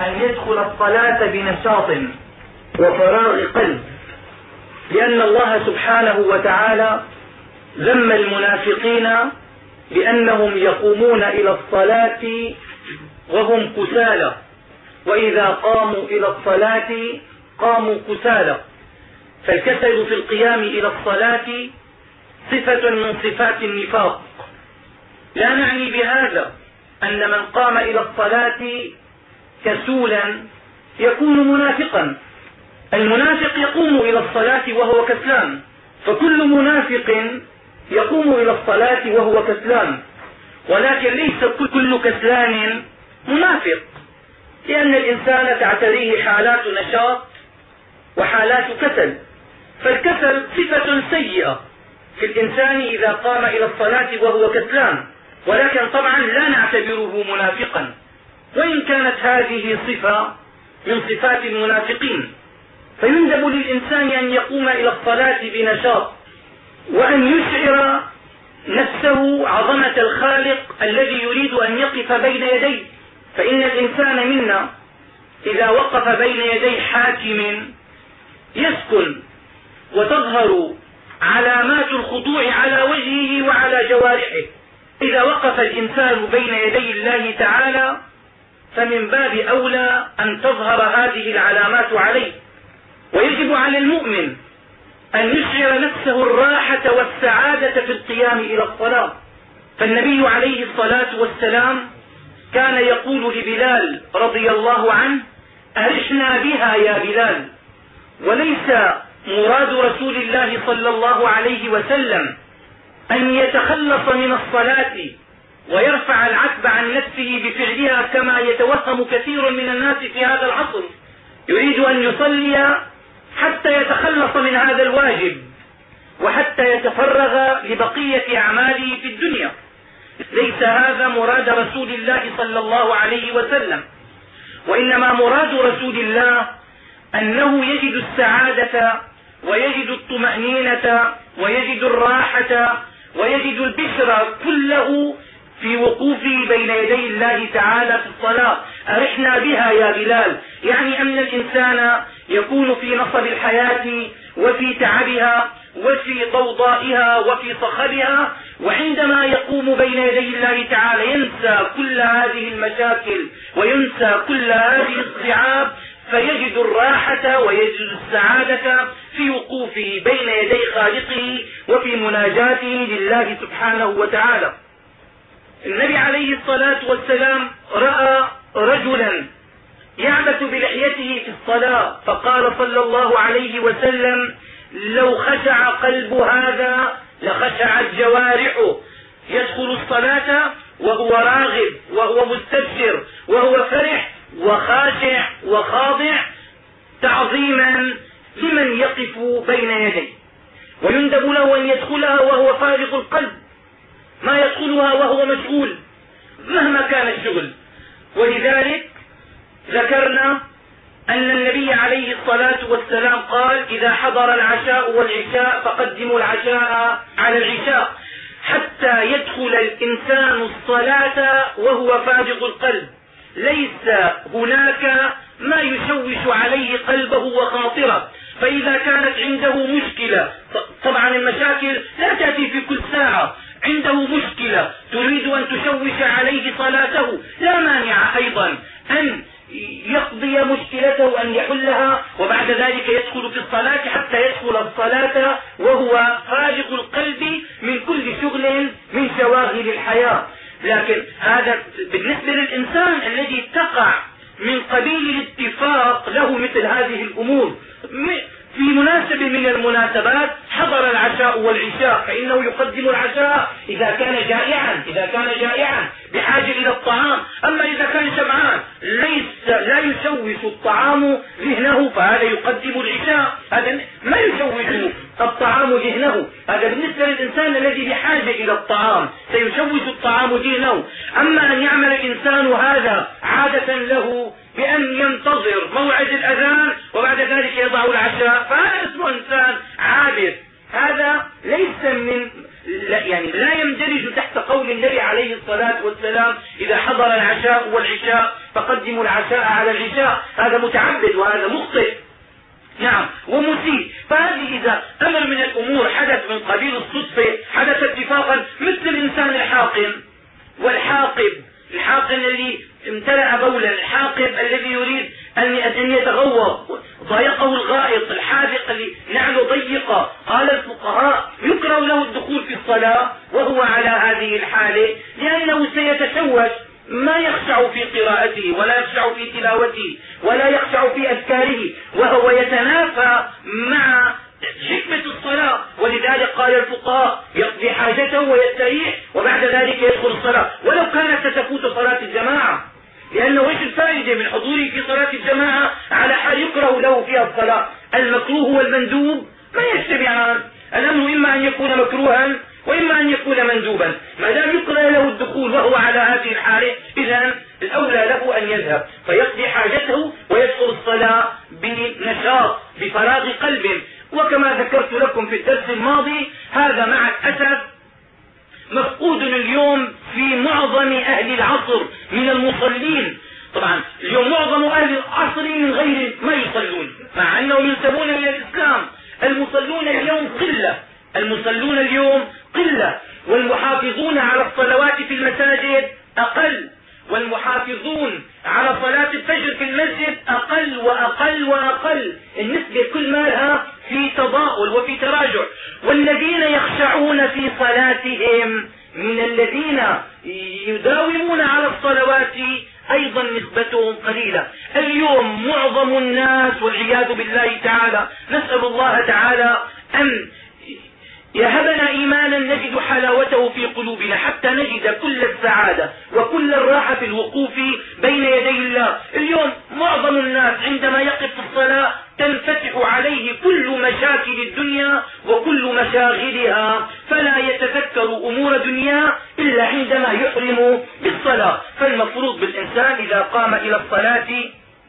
أن يدخل الصلاة بنشاط وفراغ قلب لأن الله سبحانه وتعالى ذم المنافقين بأنهم يقومون إلى الصلاة وهم كسالى. وإذا قاموا إلى الصلاة قاموا كسالى. فالكسل في القيام إلى الصلاة صفة من صفات النفاق. لا نعني بهذا أن من قام إلى الصلاة كسولا يكون منافقا. المنافق يقوم إلى الصلاة وهو كسلان فكل منافق يقوم إلى الصلاة وهو كسلان. ولكن ليس كل كسلان منافق لأن الإنسان تعتريه حالات نشاط وحالات كسل. فالكسل صفة سيئة في الإنسان إذا قام إلى الصلاة وهو كسلان. ولكن طبعا لا نعتبره منافقا. وإن كانت هذه صفة من صفات المنافقين فيندب للإنسان أن يقوم إلى الصلاة بنشاط وأن يشعر نفسه عظمة الخالق الذي يريد أن يقف بين يديه. فإن الإنسان منا إذا وقف بين يدي حاكم يسكن وتظهر علامات الخضوع على وجهه وعلى جوارحه. إذا وقف الإنسان بين يدي الله تعالى فمن باب أولى أن تظهر هذه العلامات عليه. ويجب على المؤمن أن يشعر نفسه الراحة والسعادة في القيام إلى الصلاة. فالنبي عليه الصلاة والسلام كان يقول لبلال رضي الله عنه أرشنا بها يا بلال. وليس مراد رسول الله صلى الله عليه وسلم أن يتخلص من الصلاة ويرفع العتب عن نفسه بفعلها كما يتوهم كثير من الناس في هذا العصر. يريد أن يصلي حتى يتخلص من هذا الواجب وحتى يتفرغ لبقية أعماله في الدنيا. ليس هذا مراد رسول الله صلى الله عليه وسلم. وإنما مراد رسول الله أنه يجد السعادة ويجد الطمأنينة ويجد الراحة ويجد البشر كله في وقوفه بين يدي الله تعالى في الصلاة. أرحنا بها يا بلال. يعني أن الإنسان يكون في نصب الحياة وفي تعبها وفي ضوضائها وفي صخبها وعندما يقوم بين يدي الله تعالى ينسى كل هذه المشاكل وينسى كل هذه الصعاب فيجد الراحة ويجد السعادة في وقوفه بين يدي خالقه وفي مناجاته لله سبحانه وتعالى. النبي عليه الصلاة والسلام رأى رجلا يعبث بلحيته في الصلاة فقال صلى الله عليه وسلم لو خشع قلب هذا لخشعت جوارحه. يدخل الصلاة وهو راغب وهو مستبشر وهو فرح وخاشع وخاضع تعظيما لمن يقف بين يديه. ويندب له أن يدخلها وهو فارغ القلب. ما يدخلها وهو مشغول مهما كان الشغل. ولذلك ذكرنا أن النبي عليه الصلاة والسلام قال إذا حضر العشاء والعشاء فقدموا العشاء على العشاء حتى يدخل الإنسان الصلاة وهو فارغ القلب. ليس هناك ما يشوش عليه قلبه وخاطره. فإذا كانت عنده مشكلة طبعا المشاكل لا تأتي في كل ساعة. عنده مشكلة تريد أن تشوش عليه صلاته لا مانع أيضا أن يقضي مشكلته أن يحلها وبعد ذلك يدخل في الصلاة حتى يدخل الصلاة وهو فارغ القلب من كل شغل من شواغل الحياة. لكن هذا بالنسبة للإنسان الذي تقع من قبيل الاتفاق له مثل هذه الأمور في مناسبة من المناسبات حضر العشاء والعشاء فإنه يقدم العشاء إذا كان جائعا إذا كان جائعا بحاجة إلى الطعام. أما إذا كان شبعان ليس لا يشوش الطعام ذهنه فهذا يقدم العشاء. هذا ما يشوش الطعام ذهنه. هذا بالنسبة للإنسان الذي بحاجة إلى الطعام سيشوش الطعام ذهنه. أما أن يعمل الإنسان هذا عادة له بأن ينتظر موعد الأذان وبعد ذلك يضع العشاء. فهذا اسمه إنسان عابث هذا ليس من لا يعني لا يندرج تحت قول النبي عليه الصلاة والسلام إذا حضر العشاء والعشاء فقدموا العشاء على العشاء. هذا متعبد وهذا مخطئ. نعم ومسيء. فهذه إذا أمر من الأمور حدث من قبيل الصدفة حدث اتفاقا مثل الإنسان الحاقم والحاقب. الحاقن الذي امتلأ بولا الحاقب الذي يريد أن يتغوط ضايقه الغائط الحاذق اللي نعله ضيقة قال الفقهاء يكره له الدخول في الصلاة وهو على هذه الحالة لأنه سيتشوش ما يخشع في قراءته ولا يخشع في تلاوته ولا يخشع في أذكاره وهو يتنافى مع حكمة الصلاة. ولذلك قال الفقهاء يقضي حاجته ويستريح وبعد ذلك يدخل الصلاة ولو كانت ستفوت صلاة الجماعة لأنه إيش الفائدة من حضوره في صلاة الجماعة؟ على حال يكره له فيها الصلاة. المكروه والمندوب ما يجتمعان. الأمر إما أن يكون مكروها وإما أن يكون مندوبا. ما دام يكره له الدخول وهو على هذه الحالة إذا الأولى له أن يذهب فيقضي حاجته ويدخل الصلاة بنشاط بفراغ قلب. وكما ذكرت لكم في الدرس الماضي هذا مع الأسف مفقود اليوم في معظم أهل العصر من المصلين. طبعا اليوم معظم أهل العصر من غير ما يصلون مع أنهم ينسبون إلى الإسلام. المصلون اليوم قلة المصلون اليوم قلة والمحافظون على الصلوات في المساجد أقل. والمحافظون على صلاة الفجر في المسجد أقل وأقل وأقل. النسبة كل مالها في تضاؤل وفي تراجع. والذين يخشعون في صلاتهم من الذين يداومون على الصلوات أيضا نسبتهم قليلة. اليوم معظم الناس والعياذ بالله تعالى نسأل الله تعالى أن يهبنا إيمانا نجد حلاوته في قلوبنا حتى نجد كل السعادة وكل الراحة في الوقوف بين يدي الله. اليوم معظم الناس عندما يقف في الصلاة تنفتح عليه كل مشاكل الدنيا وكل مشاغلها. فلا يتذكر أمور دنيا إلا عندما يحرم بالصلاة. فالمفروض بالإنسان إذا قام إلى الصلاة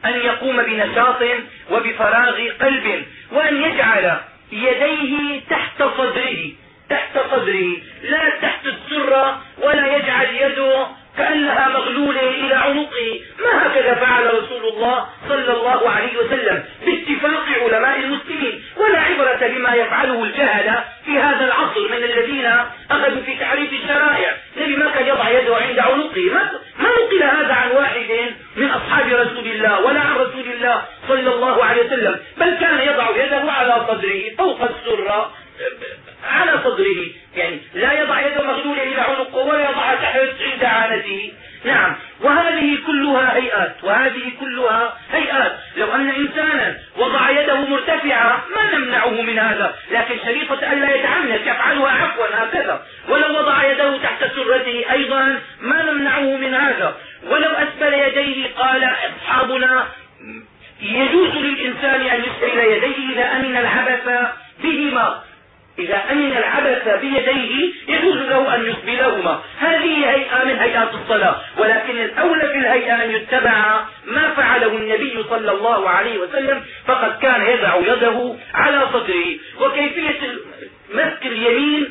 أن يقوم بنشاط وبفراغ قلب وأن يجعل يديه تحت صدره تحت صدره لا تحت السرة ولا يجعل يده كأنها مغلولة إلى عنقه. ما هكذا فعل رسول الله صلى الله عليه وسلم باتفاق علماء المسلمين. ولا عبرة بما يفعله الجهلة في هذا العصر من الذين أخذوا في تحريف الشرائع. النبي ما كان يضع يده عند عنقه. ما, نقل هذا عن واحد من أصحاب رسول الله ولا عن رسول الله صلى الله عليه وسلم. بل كان يضع يده على صدره فوق السرة على صدره. يعني لا يضع يده مغلولة إلى عنقه ولا يضعها تحت عند عانته نعم. وهذه كلها هيئات. وهذه كلها هيئات. لو أن إنسانا وضع يده مرتفعة ما نمنعه من هذا. لكن شريطة ألا يتعنت يفعلها عفوا هكذا. ولو وضع يده تحت سرته أيضا ما نمنعه من هذا. ولو أسفل يديه قال أصحابنا يجوز للإنسان أن يسفل يديه إذا أمن العبث بهما. إذا أمن العبث بيديه يجوز له أن يقبلهما. هذه هيئة من هيئات الصلاة. ولكن الأولى في الهيئة أن يتبع ما فعله النبي صلى الله عليه وسلم فقد كان يضع يده على صدره. وكيفية مسك اليمين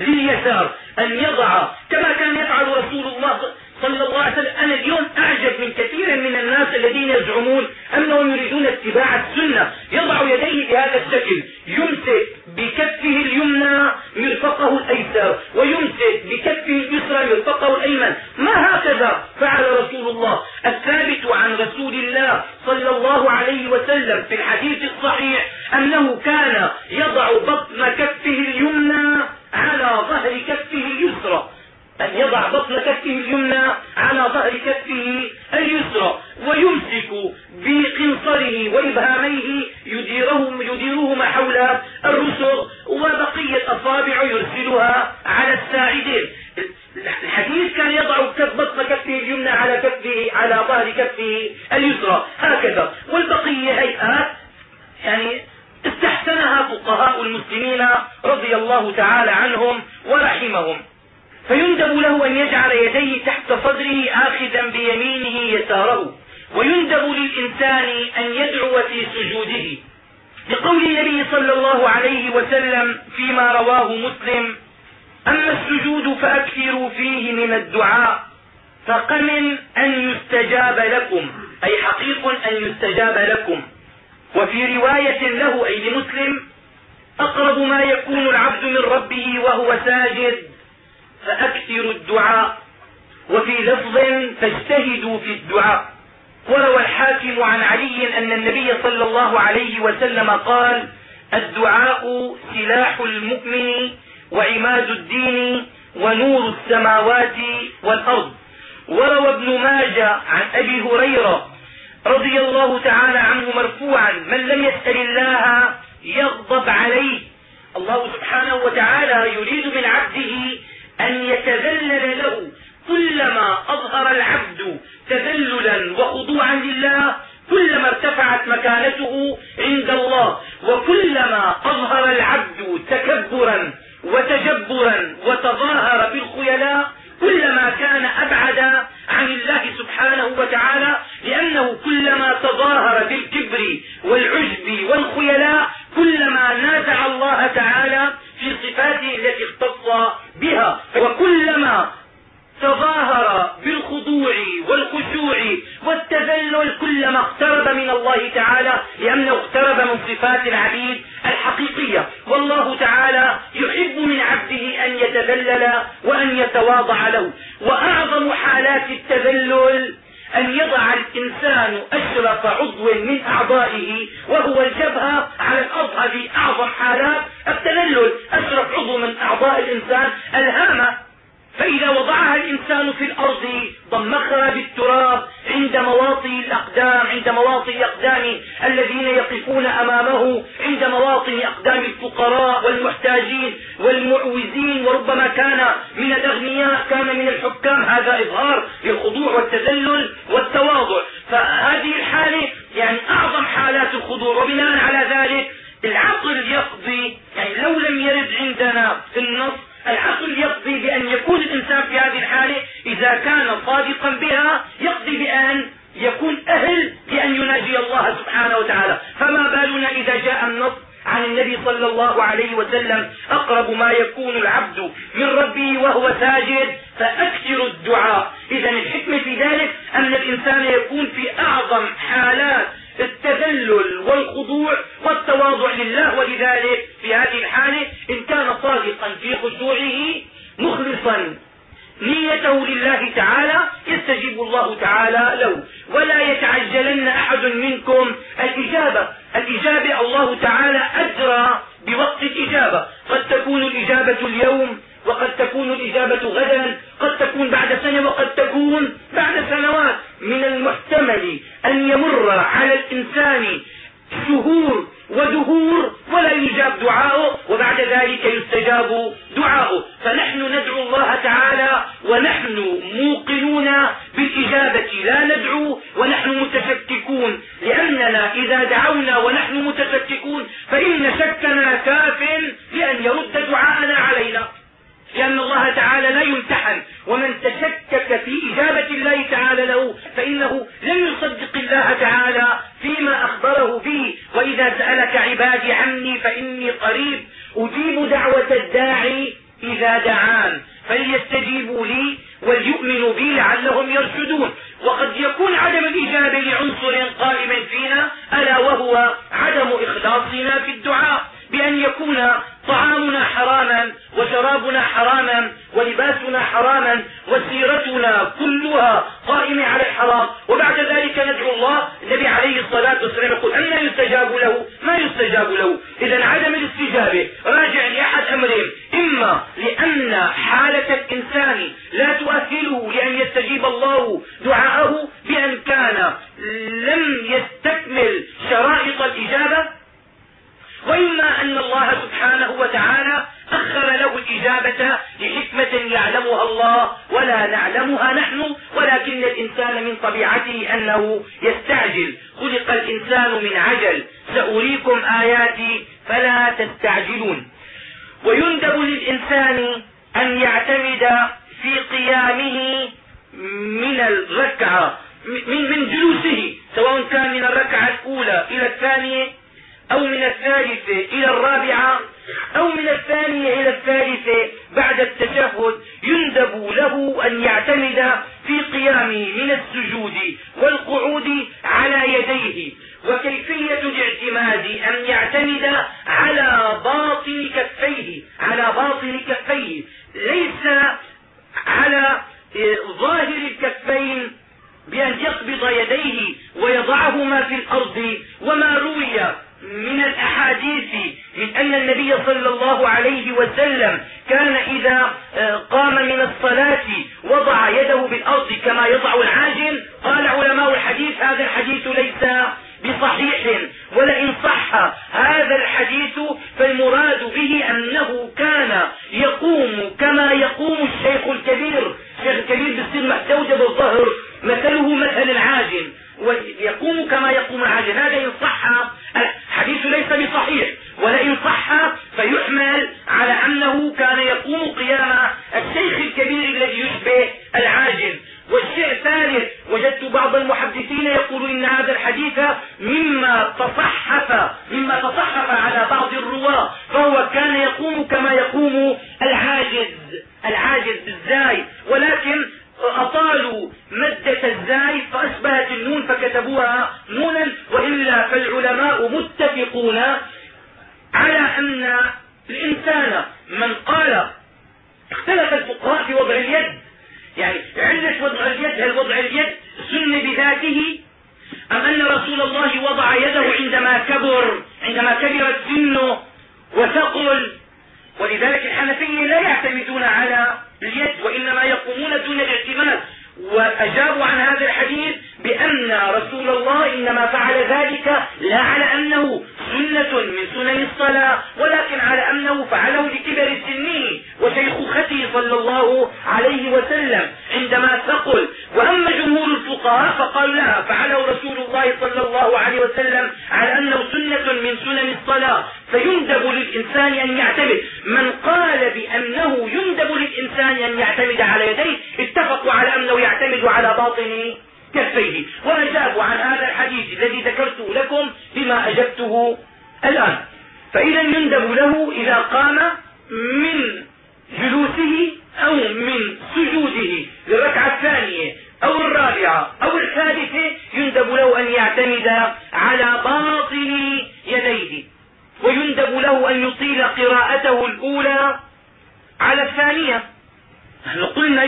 لليسار؟ أن يضع كما كان يفعل رسول الله صلى الله عليه وسلم أنا اليوم أعجب من كثير من الناس الذين يزعمون أنهم يريدون اتباع السنة. يضع يديه بهذا الشكل. يمسك بكفه اليمنى مرفقه الأيسر ويمسك بكفه اليسرى مرفقه الأيمن. ما هكذا؟ فعل رسول الله. الثابت عن رسول الله صلى الله عليه وسلم في الحديث الصحيح أنه كان يضع بطن كفه اليمنى على ظهر كفه اليسرى. أن يضع بطن كفه اليمنى على ظهر كفه اليسرى ويمسك بقنصره وإبهاميه يديرهم يديرهما حول الرسغ وبقية أصابع يرسلها على الساعدين. الحديث كان يضع بطن كفه اليمنى على كفه على ظهر كفه اليسرى. هكذا. والبقية هيئات يعني استحسنها فقهاء المسلمين رضي الله تعالى عنهم ورحمهم. فيندب له أن يجعل يديه تحت صدره آخذا بيمينه يساره. ويندب للإنسان أن يدعو في سجوده. لقول النبي صلى الله عليه وسلم فيما رواه مسلم أما السجود فأكثروا فيه من الدعاء فقمن أن يستجاب لكم أي حقيق أن يستجاب لكم. وفي رواية له أي لمسلم أقرب ما يكون العبد من ربه وهو ساجد فأكثروا الدعاء. وفي لفظ فاجتهدوا في الدعاء. وروى الحاكم عن علي أن النبي صلى الله عليه وسلم قال الدعاء سلاح المؤمن وعماد الدين ونور السماوات والأرض. وروى ابن ماجه عن أبي هريرة رضي الله تعالى عنه مرفوعا من لم يسأل الله يغضب عليه. الله سبحانه وتعالى يريد من عبده أن يتذلل له كلما أظهر العبد تذللا وخضوعا لله كلما ارتفعت مكانته عند الله وكلما أظهر العبد تكبرا وتجبرا وتظاهر بالخيلاء كلما كان أبعد عن الله سبحانه وتعالى لأنه كلما تظاهر بالكبر والعجب والخيلاء كلما نازع الله تعالى في صفاته التي اختص بها وكلما تظاهر بالخضوع والخشوع والتذلل كلما اقترب من الله تعالى لأنه اقترب من صفات العبيد الحقيقية. والله تعالى يحب أن يتذلل وأن يتواضع له. وأعظم حالات التذلل أن يضع الإنسان أشرف عضو من أعضائه وهو الجبهة على الأرض هذه أعظم حالات التذلل أشرف عضو من أعضاء الإنسان. الهامة فإذا وضعها الإنسان في الأرض ضمخها بالتراب عند مواطن الأقدام عند مواطن الأقدام الذين يقفون أمامه عند مواطن أقدام الفقراء والمحتاجين والمعوزين وربما كان من الأغنياء كان من الحكام. هذا إظهار للخضوع والتذلل والتواضع. فهذه الحالة يعني أعظم حالات الخضوع. وبناء على ذلك العقل يقضي يعني لو لم يرد عندنا في النص العقل يقضي بأن يكون الإنسان في هذه الحالة إذا كان صادقا بها يقضي بأن يكون أهل بأن يناجي الله سبحانه وتعالى. فما بالنا إذا جاء النص عن النبي صلى الله عليه وسلم أقرب ما يكون العبد من ربه وهو ساجد فأكثر الدعاء. إذا الحكمة في ذلك أن الإنسان يكون في أعظم حالات التذلل والخضوع والتواضع لله ولذلك في هذه الحالة إن كان صادقا في خشوعه مخلصا نيته لله تعالى يستجيب الله تعالى له. ولا يتعجلن أحد منكم الإجابة. الإجابة الله تعالى أجرى بوقت الإجابة. قد تكون الإجابة اليوم وقد تكون الإجابة غدا قد تكون بعد سنة وقد تكون بعد سنوات. من المحتمل أن يمر على الإنسان شهور ودهور ولا يجاب دعاؤه وبعد ذلك يستجاب دعاؤه. فنحن ندعو الله تعالى ونحن موقنون بالإجابة لا ندعو ونحن متشككون. لأننا إذا دعونا ونحن متشككون فإن شكنا كاف بأن يرد دعاءنا علينا. لأن الله تعالى لا يمتحن ومن تشكك في إجابة الله تعالى له فإنه لم يصدق الله تعالى فيما أخبره به. وإذا سألك عبادي عني فإني قريب. أجيب دعوة الداعي إذا دعان. فليستجيبوا لي وليؤمنوا بي لعلهم يرشدون. وقد يكون عدم الإجابة لعنصر قائم فينا ألا وهو عدم إخلاصنا في الدعاء. بأن يكون طعامنا حراما وشرابنا حراما ولباسنا حراما وسيرتنا كلها قائمة على الحرام. وبعد ذلك ندعو الله النبي عليه الصلاة والسلام يقول أن يستجاب له؟ ما يستجاب له. إذا عدم الاستجابة راجع لأحد أمرين. إما لأن حالة الإنسان لا تؤهله لأن يستجيب الله دعاءه بأن كان لم يستكمل شرائط الإجابة وإما أن الله سبحانه وتعالى أخر له الإجابة لحكمة يعلمها الله ولا نعلمها نحن ولكن الإنسان من طبيعته أنه يستعجل. خلق الإنسان من عجل. سأريكم آياتي فلا تستعجلون. ويندب للإنسان أن يعتمد في قيامه من الركعة من من جلوسه سواء كان من الركعة الأولى إلى الثانية أو يقوم قيام الشيخ الكبير الذي يشبه العاجل. والشيء الثالث وجدت بعض المحدثين يقولون إن هذا الحديث مما تصحف على بعض الرواة فهو كان يقوم كما يقوم العاجز العاجز بالزاي ولكن أطالوا مدة الزاي فأشبهت النون فكتبوها نونا وإلا فالعلماء متفقون على أن الإنسان من قال اختلف الفقهاء في وضع اليد يعني علة وضع اليد هل وضع اليد سن بذاته أم أن رسول الله وضع يده عندما كبر عندما كبرت سنه وثقل ولذلك الحنفية لا يعتمدون على اليد وإنما يقومون دون الاعتماد وأجابوا عن هذا الحديث بأن رسول الله إنما فعل ذلك لا على أنه سنة من سنن الصلاة ولكن على أنه فعله لكبر سنه وشيخوخته صلى الله عليه وسلم عندما ثقل وأما جمهور الفقهاء فقالوا لا فعله رسول الله عليه وسلم على أنه سنة من سنن الصلاة. فيندب للإنسان أن يعتمد. من قال بأنه يندب للإنسان أن يعتمد على يديه اتفقوا على أنه يعتمد على باطن كفيه. وأجابوا عن هذا الحديث الذي ذكرته لكم بما أجبته الآن. فإذا يندب له إذا قام من جلوسه أو من سجوده. للركعه الثانية. أو الرابعة أو الثالثه يندب له أن يعتمد على باطن يديه. ويندب له أن يطيل قراءته الأولى على الثانية. نحن قلنا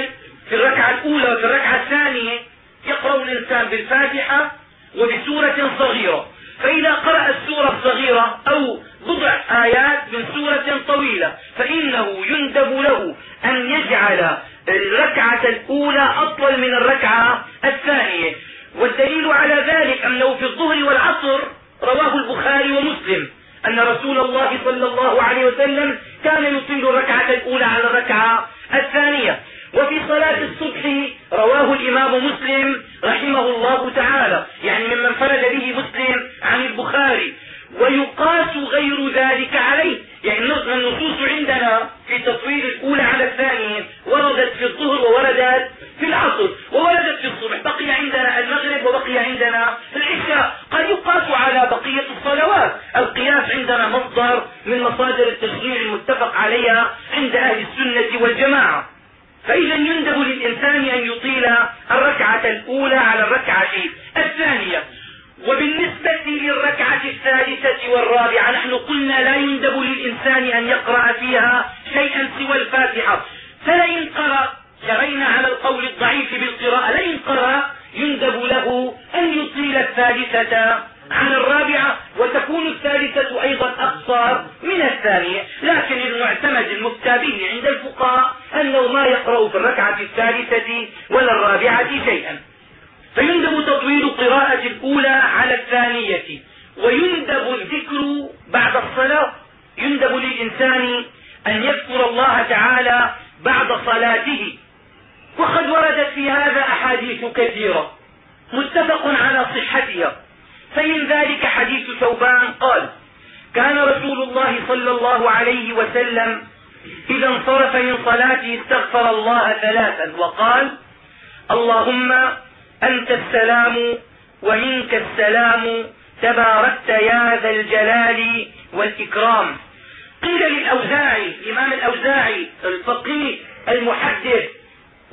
في الركعة الأولى وفي الركعة الثانية يقرأ الإنسان بالفاتحة وبسورة صغيرة. فإذا قرأ السورة الصغيرة أو بضع آيات من سورة طويلة فإنه يندب له أن يجعل الركعة الأولى أطول من الركعة الثانية. والدليل على ذلك أنه في الظهر والعصر رواه البخاري ومسلم أن رسول الله صلى الله عليه وسلم كان يطيل الركعة الأولى على الركعة الثانية. وفي صلاة الصبح رواه الإمام مسلم رحمه الله تعالى. يعني ممن فرد به مسلم عن البخاري. ويقاس غير ذلك عليه. يعني النصوص عندنا في تطويل الأولى على الثانية وردت في الظهر ووردت في العصر. ووردت في الصبح. بقي عندنا المغرب وبقي عندنا العشاء. قد يقاس على بقية الصلوات. القياس عندنا مصدر من مصادر التشريع المتفق عليها عند أهل السنة والجماعة. فإذا يندب للإنسان أن يطيل الركعة الأولى على الركعة الثانية. وبالنسبة للركعة الثالثة والرابعة نحن قلنا لا يندب للإنسان أن يقرأ فيها شيئا سوى الفاتحة. فلئن قرأ جرينا على القول الضعيف بالقراءة لئن قرأ يندب له أن يطيل الثالثة عن الرابعة وتكون الثالثة أيضا أقصر من الثانية. لكن المعتمد المفتى به عند الفقهاء أنه ما يقرأ في الركعة الثالثة ولا الرابعة شيئا. فيندب تطويل القراءة الأولى على الثانية. ويندب الذكر بعد الصلاة. يندب للإنسان أن يذكر الله تعالى بعد صلاته. وقد وردت في هذا أحاديث كثيرة. متفق على صحتها. فمن ذلك حديث ثوبان قال كان رسول الله صلى الله عليه وسلم إذا انصرف من صلاته استغفر الله ثلاثا وقال اللهم أنت السلام ومنك السلام تباركت يا ذا الجلال والإكرام. قيل للأوزاعي الإمام الأوزاعي الفقيه المحدث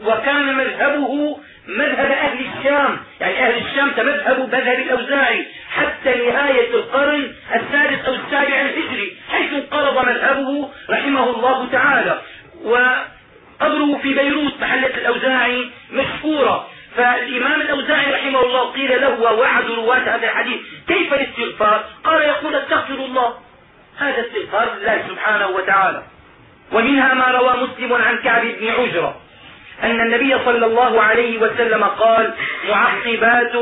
وكان مذهبه مذهب أهل الشام. يعني أهل الشام تمذهب مذهب الأوزاعي. حتى نهاية القرن السادس أو السابع الهجري حيث انقرض مذهبه رحمه الله تعالى. وقبره في بيروت محلة الأوزاعي مشهورة. فالإمام الأوزاعي رحمه الله قيل له ووعد رواة هذا الحديث كيف الاستغفار؟ قال يقول استغفر الله. هذا استغفار لله سبحانه وتعالى. ومنها ما روى مسلم عن كعب بن عجرة. أن النبي صلى الله عليه وسلم قال معقبات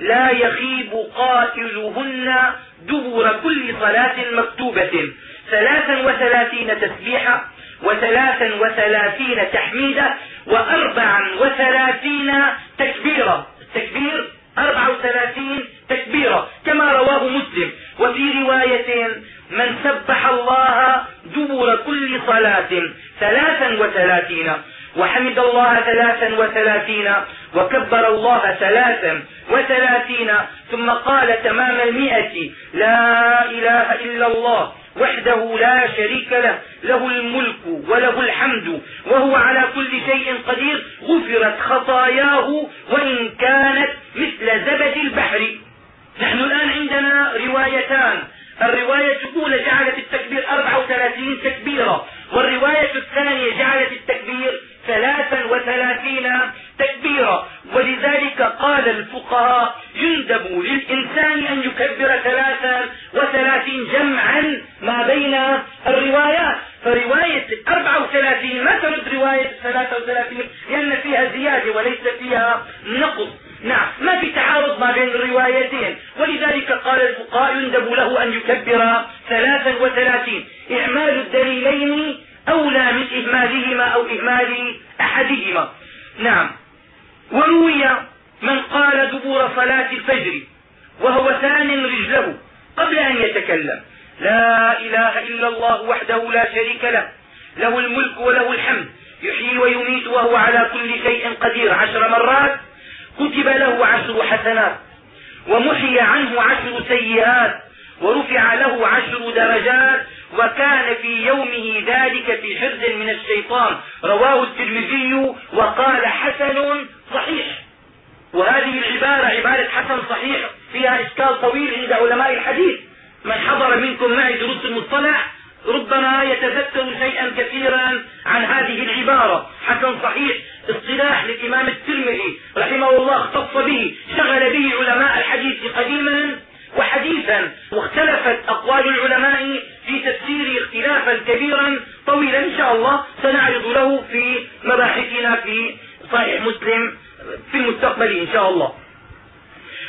لا يخيب قائلهن دبر كل صلاة مكتوبة. ثلاثا وثلاثين تسبيحة وثلاثا وثلاثين تحميدة وأربعا وثلاثين تكبيرة التكبير أربع وثلاثين تكبيرة كما رواه مسلم. وفي رواية من سبح الله دبر كل صلاة. ثلاثا وثلاثين. وحمد الله ثلاثا وثلاثين وكبر الله ثلاثا وثلاثين ثم قال تمام المئة لا إله إلا الله وحده لا شريك له له الملك وله الحمد وهو على كل شيء قدير غفرت خطاياه وإن كانت مثل زبد البحر. نحن الآن عندنا روايتان. الرواية الأولى جعلت التكبير 34 تكبيرة والرواية الثانية جعلت التكبير ثلاثا وثلاثين تكبيرا. ولذلك قال الفقهاء يندب للإنسان أن يكبر ثلاثا وثلاثين جمعا ما بين الروايات. فرواية أربعة وثلاثين ما ترد رواية ثلاثة وثلاثين؟ لأن فيها زيادة وليس فيها نقص. نعم ما في تعارض ما بين الروايتين. ولذلك قال الفقهاء يندب له أن يكبر ثلاثا وثلاثين. إعمال الدليلين أولى من إهمالهما أو إهمال أحدهما. نعم. وروي من قال دبور صلاة الفجر وهو ثان رجله قبل أن يتكلم. لا إله إلا الله وحده لا شريك له. له الملك وله الحمد. يحيي ويميت وهو على كل شيء قدير. عشر مرات كتب له عشر حسنات. ومحي عنه عشر سيئات. ورفع له عشر درجات وكان في يومه ذلك في حرز من الشيطان. رواه الترمذي وقال حسن صحيح. وهذه العبارة عبارة حسن صحيح فيها إشكال طويل عند علماء الحديث. من حضر منكم معي دروس المصطلح ربما يتذكر شيئا كثيرا عن هذه العبارة. حسن صحيح اصطلاح للإمام الترمذي رحمه الله اختص به شغل به علماء الحديث قديما. وحديثا واختلفت أقوال العلماء في تفسيره اختلافا كبيرا طويلا إن شاء الله سنعرض له في مباحثنا في صحيح مسلم في المستقبل إن شاء الله.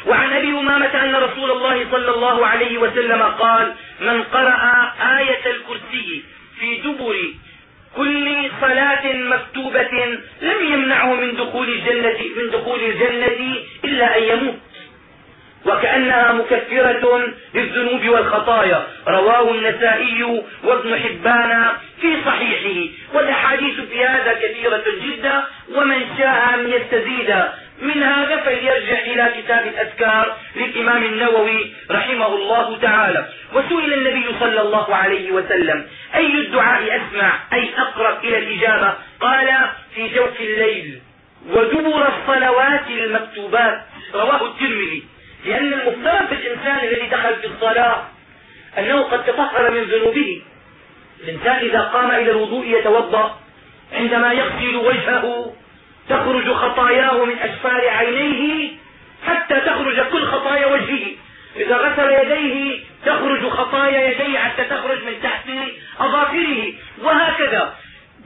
وعن أبي أمامة أن رسول الله صلى الله عليه وسلم قال من قرأ آية الكرسي في دبر كل صلاة مكتوبة لم يمنعه من دخول الجنة من دخول الجنة إلا أن يموت. وكأنها مكفرة للذنوب والخطايا. رواه النسائي وابن حبان في صحيحه. والأحاديث في هذا كثيرة جدا ومن شاء أن يستزيد. من هذا فليرجع إلى كتاب الأذكار للإمام النووي رحمه الله تعالى. وسئل النبي صلى الله عليه وسلم أي الدعاء أسمع؟ أي أقرب إلى الإجابة؟ قال في جوف الليل ودبر الصلوات المكتوبات. رواه الترمذي. لأن المفترض في الإنسان الذي دخل في الصلاة أنه قد تطهر من ذنوبه. الإنسان إذا قام إلى الوضوء يتوضأ. عندما يغسل وجهه تخرج خطاياه من أسفار عينيه حتى تخرج كل خطايا وجهه. إذا غسل يديه تخرج خطايا يديه حتى تخرج من تحت أظافره. وهكذا.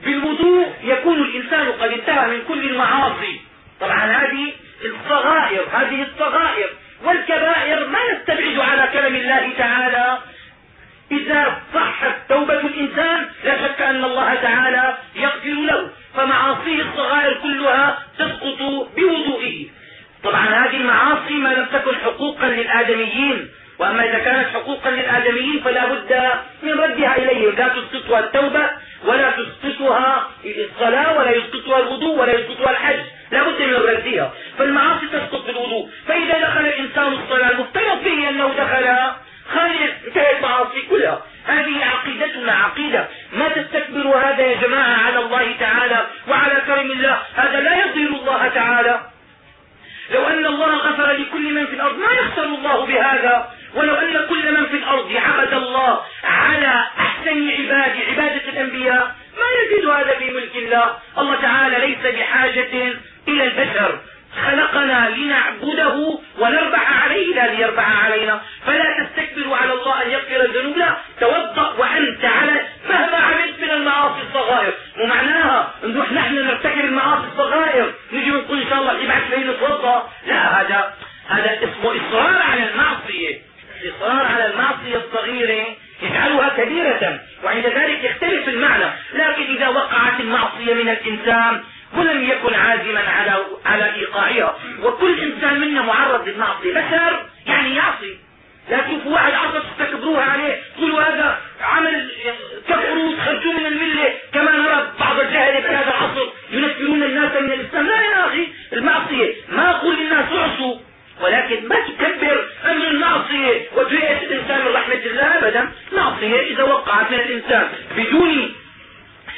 بالوضوء يكون الإنسان قد انتهى من كل المعاصي. طبعا هذه الصغائر هذه الصغائر. والكبائر ما نستبعد على كلام الله تعالى. إذا صحت توبة الإنسان لا شك أن الله تعالى يغفر له. فمعاصيه الصغائر كلها تسقط بوضوئه. طبعا هذه المعاصي ما لم تكن حقوقا للآدميين. وأما إذا كانت حقوقا للآدميين فلا بد من ردها إليهم. لا تسقطها التوبة ولا تسقطها الصلاة ولا يسقطها الوضوء ولا يسقطها الحج. لا بد من الردية فالمعاصي تسقط بالوضوء فإذا دخل الإنسان الصلاة المفترض به أنه دخل خارج انتهت المعاصي كلها. هذه عقيدتنا عقيدة. ما تستكبر هذا يا جماعة على الله تعالى وعلى كرم الله. هذا لا يضير الله تعالى. لو أن الله غفر لكل من في الأرض ما يخسر الله بهذا؟ ولو أن كل من في الأرض عبد الله على أحسن عباد عبادة الأنبياء ما يزيد هذا في ملك الله. الله تعالى ليس بحاجة إلى البشر. خلقنا لنعبده ونربح عليه لا ليربح علينا. فلا تستكبروا على الله أن يغفر الذنوب. لا توضأ وأنت على مهما عملت من المعاصي الصغائر. ومعناها نروح نحن نرتكب المعاصي الصغائر. نجي ونقول إن شاء الله يبعث لي نتوضا لا هذا هذا اسمه إصرار على المعصية. الاصرار على المعصية الصغيرة. يجعلها كبيرة. وعند ذلك يختلف المعنى. لكن إذا وقعت المعصية من الإنسان ولم يكن عازما على على إيقاعها. وكل إنسان منا معرض للمعصية. بشر يعني يعصي. لا تشوفوا واحد عصى تستكبروها عليه. تقولوا هذا عمل كفروا خرجوا من الملة. كما نرى بعض الجهله في هذا العصر. ينفرون الناس من الإسلام. لا يا أخي المعصية. ما أقول للناس اعصوا. ولكن ما تكبر أمر المعصية وتيأس الإنسان من رحمة الله ابدا. معصية إذا وقعت من الإنسان بدون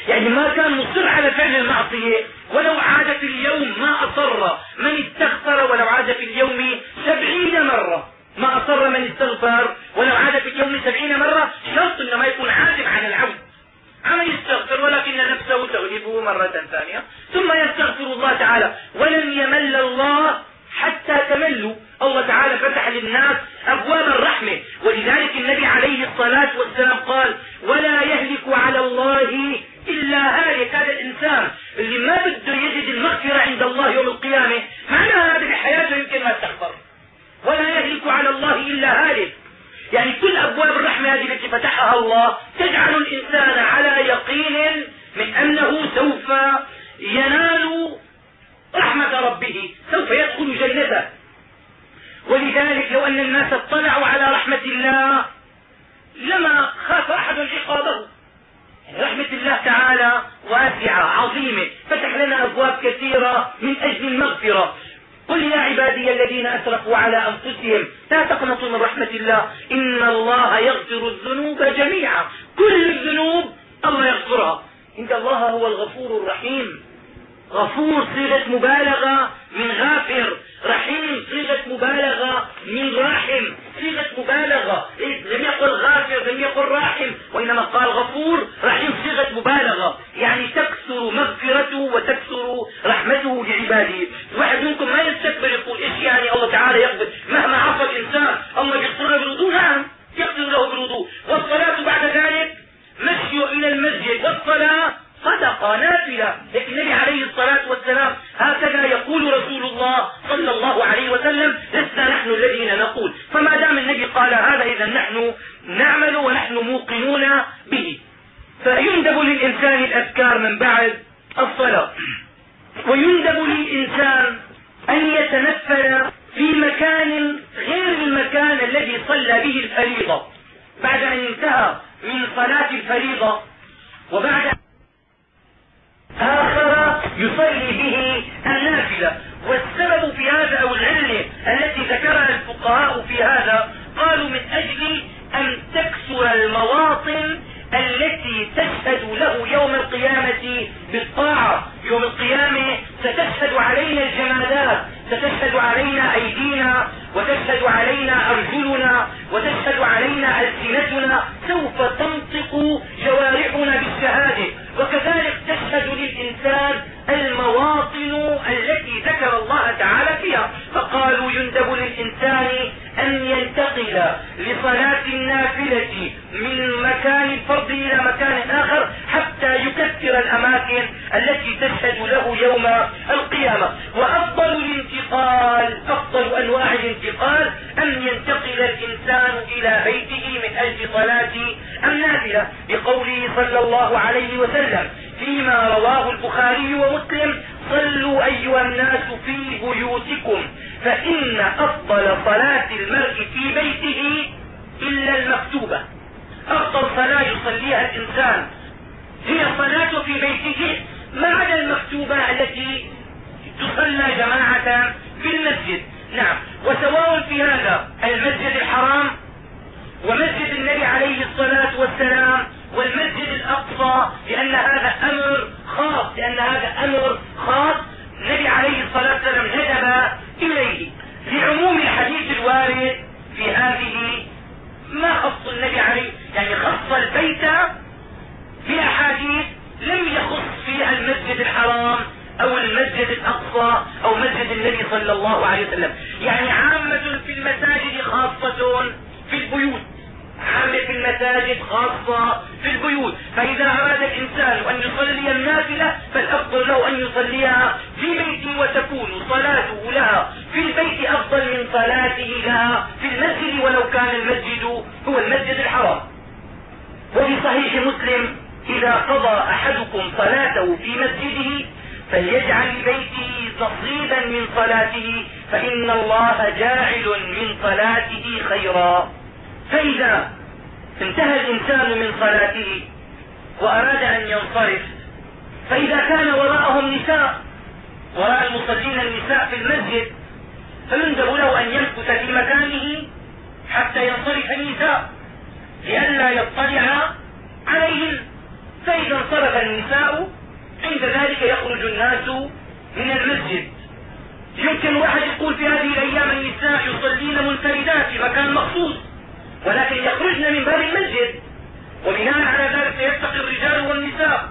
يعني ما كان مصر على فعل المعصية. ولو عاد في اليوم ما أصر من استغفر ولو عاد في اليوم سبعين مرة ما أصر من استغفر ولو عاد في اليوم سبعين مرة شرط إنه ما يكون عازم عن العود عم يستغفر ولكن نفسه تغلبه مرة ثانية. ثم يستغفر الله تعالى. ولن يمل الله حتى تملوا. الله تعالى فتح للناس أبواب الرحمة. ولذلك النبي عليه الصلاة والسلام قال ولا يهلك على الله إلا هالك هذا الإنسان اللي ما بده يجد المغفرة عند الله يوم القيامة. معناها هذا بحياته يمكن ما استغفر ولا يهلك على الله إلا هالك. يعني كل أبواب الرحمة هذه التي فتحها الله تجعل الإنسان على يقين من أنه سوف ينال رحمة ربه. سوف يدخل جنته. ولذلك لو أن الناس اطلعوا على رحمة الله لما خاف أحد عقابه رحمة الله تعالى واسعة عظيمة فتح لنا أبواب كثيرة من أجل المغفرة. قل يا عبادي الذين أسرفوا على أنفسهم لا تقنطوا من رحمة الله. إن الله يغفر الذنوب جميعا. كل الذنوب الله يغفرها. إن الله هو الغفور الرحيم. غفور صيغة مبالغة من غافر رحيم صيغة مبالغة من راحم. صيغة مبالغة لم يقل غافر لم يقل راحم وإنما قال غفور رحيم صيغة مبالغة. يعني تكثر مغفرته وتكثر رحمته لعباده. واحد منكم ما يستكبر يقول إيش يعني الله تعالى يقبل؟ مهما عصى الإنسان الله يغفر له بالوضوء نعم يغفر له بالوضوء والصلاة بعد ذلك مشي إلى المسجد. والصلاة صدقة نافلة. لكن النبي عليه الصلاة والسلام هكذا يقول رسول الله صلى الله عليه وسلم لسنا نحن الذين نقول. فما دام النبي قال هذا إذا نحن نعمل ونحن موقنون به. فيندب للإنسان الأذكار من بعد الصلاة. ويندب للإنسان أن يتنفل في مكان غير المكان الذي صلى به الفريضة. بعد أن انتهى من صلاة الفريضة وبعد آخر يصلي به النافلة. والسبب في هذا أو العلة التي ذكرها الفقهاء في هذا قالوا من أجل أن تكسر المواطن التي تشهد له يوم القيامة بالطاعة. يوم القيامة ستشهد علينا الجمادات. ستشهد علينا أيدينا وتشهد علينا أرجلنا وتشهد علينا ألسنتنا سوف تنطق جوارحنا بالشهادة. وكذلك تشهد للإنسان المواطن التي ذكر الله تعالى فيها. فقالوا يندب للإنسان أن ينتقل لصلاة النافلة من مكان الفرض إلى مكان آخر حتى يكثر الأماكن التي تشهد له يوم القيامة. وأفضل الانتقال أفضل أنواع الانتقال أن ينتقل الإنسان إلى بيته من أجل صلاة النافلة بقوله صلى الله عليه وسلم فيما رواه البخاري ومسلم صلوا أيها الناس في بيوتكم فإن أفضل صلاة المرء في بيته إلا المكتوبة. أفضل صلاة يصليها الإنسان هي الصلاة في بيته ما عدا المكتوبة التي تصلى جماعة في المسجد. نعم. وسواء في هذا المسجد الحرام ومسجد النبي عليه الصلاة والسلام والمسجد الأقصى لأن هذا أمر خاص لأن هذا أمر خاص النبي عليه الصلاة والسلام ندب إليه. لعموم الحديث الوارد في هذه ما خص النبي عليه؟ يعني خص البيت بأحاديث لم يخص فيها المسجد الحرام أو المسجد الأقصى أو مسجد النبي صلى الله عليه وسلم. يعني عامة في المساجد خاصة في البيوت. عامة في المساجد خاصة في البيوت. فإذا أراد الإنسان أن يصلي النافلة فالأفضل له أن يصليها في بيته وتكون صلاته لها في البيت أفضل من صلاته لها في المسجد ولو كان المسجد هو المسجد الحرام. وفي صحيح مسلم إذا قضى أحدكم صلاته في مسجده فليجعل لبيته نصيبا من صلاته فإن الله جاعل من صلاته خيرا. فإذا انتهى الإنسان من صلاته وأراد أن ينصرف فإذا كان وراءهم نساء وراء المصلين النساء في المسجد فيندب له أن يمكث في مكانه حتى ينصرف النساء لئلا يطلع عليهن فإذا انصرف النساء عند ذلك يخرج الناس من المسجد. يمكن واحد يقول في هذه الأيام النساء يصلين منفردات في مكان مخصوص. ولكن يخرجن من باب المسجد. وبناء على ذلك يتقي الرجال والنساء.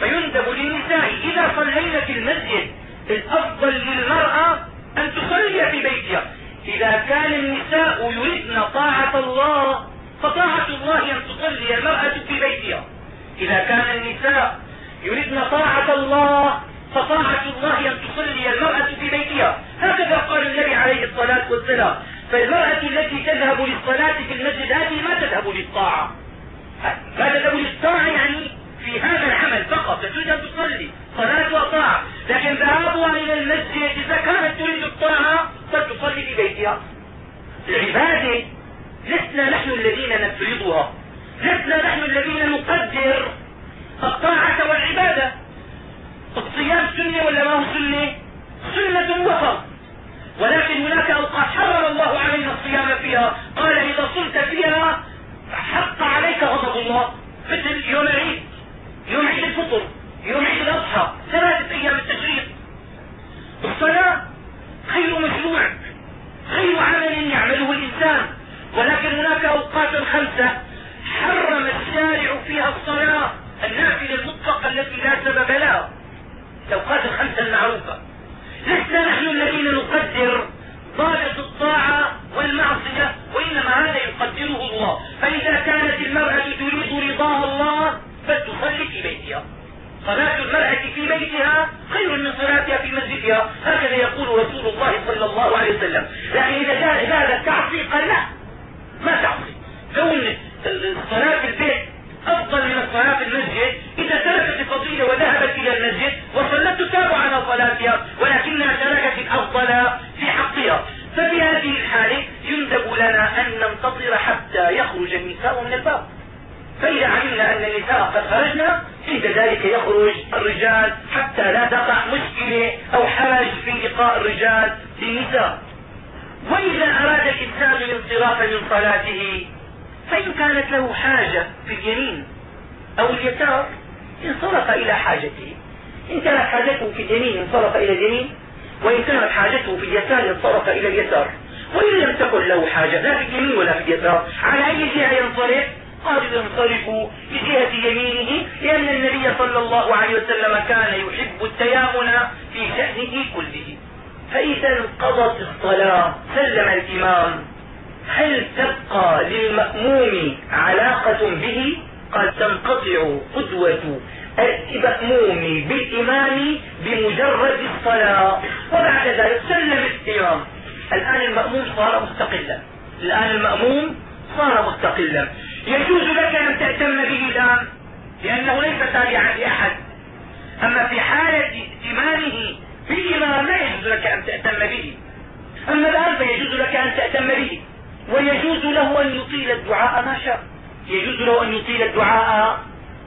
فيندب للنساء إذا صلين في المسجد الأفضل للمرأة أن تصلي في بيتها. إذا كان النساء يردن طاعة الله فطاعة الله أن تصلي المرأة في بيتها. إذا كان النساء يريدن طاعة الله فطاعة الله أن تصلي المرأة في بيتها. هكذا قال النبي عليه الصلاة والسلام. فالمرأة التي تذهب للصلاة في المسجد هذه ما تذهب للطاعة. ما تذهب للطاعة يعني في هذا العمل فقط تريد أن تصلي صلاة وطاعة لكن ذهابها إلى المسجد إذا كانت تريد الطاعة فلتصلي في بيتها. العبادة لسنا نحن الذين نفرضها. لسنا نحن الذين نقدر الطاعة والعبادة. الصيام سنة ولا ما هو سنة سنة وفرض. ولكن هناك أوقات حرم الله علينا الصيام فيها. قال إذا صمت فيها حق عليك غضب الله. مثل يوم العيد. يوم عيد الفطر. يوم عيد الأضحى. ثلاثة أيام التشريق. الصلاة خير مشروع. خير عمل يعمله الإنسان. ولكن هناك أوقات خمسة حرم الشارع فيها الصلاة النافلة المطلقة التي لا سبب لها. الأوقات الخمسة المعروفة. لسنا نحن الذين نقدر ضابط الطاعة والمعصية وإنما هذا يقدره الله. فإذا كانت المرأة تريد رضاها الله فلتصلي في بيتها. صلاة المرأة في بيتها خير من صلاتها في مسجدها. هكذا يقول رسول الله صلى الله عليه وسلم. لكن إذا جاء هذا التعصي قال لا ما تعصي كون الصلاة في البيت أفضل من الصلاة في المسجد إذا تركت الفضيلة وذهبت إلى المسجد وصلت تتابع على صلاتها ولكنها تركت الأفضل في حقها. ففي هذه الحالة يندب لنا أن ننتظر حتى يخرج النساء من الباب. فإذا علمنا أن النساء قد خرجنا عند ذلك يخرج الرجال حتى لا تقع مشكلة أو حرج في لقاء الرجال للنساء. وإذا أراد الإنسان الانصراف من صلاته فإن كانت له حاجة في اليمين أو اليسار انصرف إلى حاجته. إن كانت حاجته في اليمين انصرف إلى اليمين وإن كانت حاجته في اليسار انصرف إلى اليسار. وإن لم تكن له حاجة لا في اليمين ولا في اليسار. على أي جهة ينصرف قال ينصرف لجهة يمينه لأن النبي صلى الله عليه وسلم كان يحب التيامن في شأنه كله. فإذا انقضت الصلاة سلم الإمام. هل تبقى للمأموم علاقة به؟ قد تنقطع قدوة المأموم بالإمام بمجرد الصلاة. وبعد ذلك سلم الإمام الآن المأموم صار مستقلا. الآن المأموم صار مستقلا. يجوز لك أن تأتم به الآن لأنه ليس تابعا لأحد. أما في حالة ائتمانه بالإمام لا يجوز لك أن تأتم به. أما الآن فيجوز لك أن تأتم به. ويجوز له أن يطيل الدعاء ما شاء. يجوز له أن يطيل الدعاء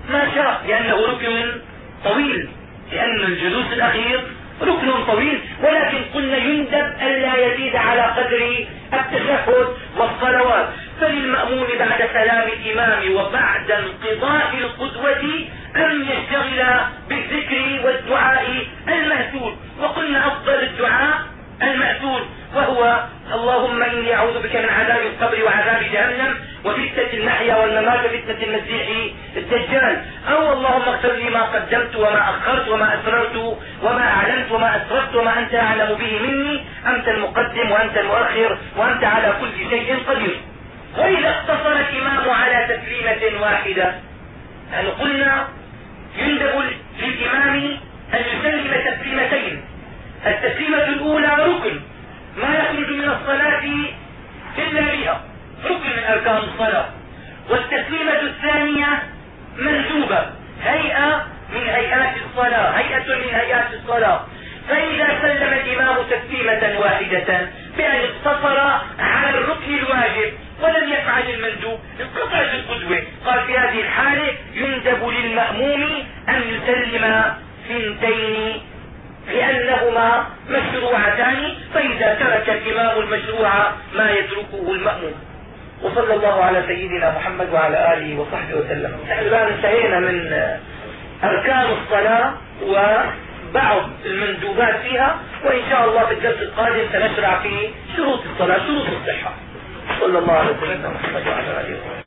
ما شاء لأنه ركن طويل. لأن الجلوس الأخير ركن طويل. ولكن قلنا يندب ألا يزيد على قدر التشهد والصلوات. فللمأموم بعد سلام الإمام وبعد انقضاء القدوة أن يشتغل بالذكر والدعاء المأثور وقلنا أفضل الدعاء المأثور وهو اللهم إني أعوذ بك من عذاب القبر وعذاب جهنم وفتنة المحيا والممات وفتنة المسيح الدجال. أو اللهم اغفر لي ما قدمت وما أخرت وما أسررت وما أعلنت وما أسررت وما أنت أعلم به مني. أنت المقدم وأنت المؤخر وأنت على كل شيء قدير. وإذا اقتصر الإمام على تسليمة واحدة يعني قلنا يندب للإمام أن يسلم تسليمتين؟ التسليمة الأولى ركن. ما يخرج من الصلاة إلا بها. ركن من أركان الصلاة. والتسليمة الثانية مندوبة. هيئة من هيئات الصلاة. هيئة من هيئات الصلاة. فإذا سلم الإمام تسليمة واحدة بأن اقتصر على الركن الواجب ولم يفعل المندوب انقطعت القدوة. قال في هذه الحالة يندب للمأموم أن يسلم ثنتين لأنهما مشروعتان فإذا ترك الإمام المشروع ما يتركه المأموم. وصلى الله على سيدنا محمد وعلى آله وصحبه وسلم. نحن الآن انتهينا من أركان الصلاة وبعض المندوبات فيها وإن شاء الله في الدرس القادم سنشرع في شروط الصلاة شروط الصحة. صلى الله على سيدنا محمد وعلى آله وصحبه